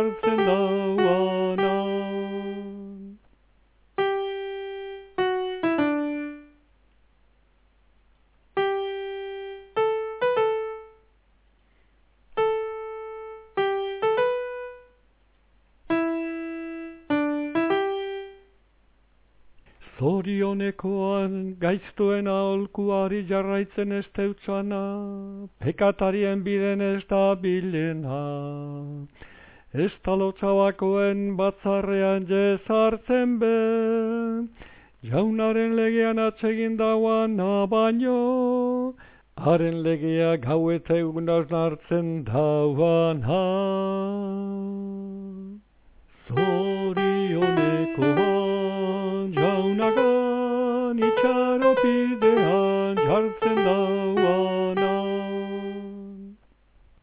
jartzen da uana. Zorionekoan gaiztuen aholkuari jarraitzen ez teutsana, pekatarien biden ez da bilena. Ez talotxabakoen batzarrean jezartzen be, jaunaren legean atsegin dauana baino, haren legea gau eta egun hartzen dauana. Zorionekoan jaunagan itxaropidean jartzen dauana.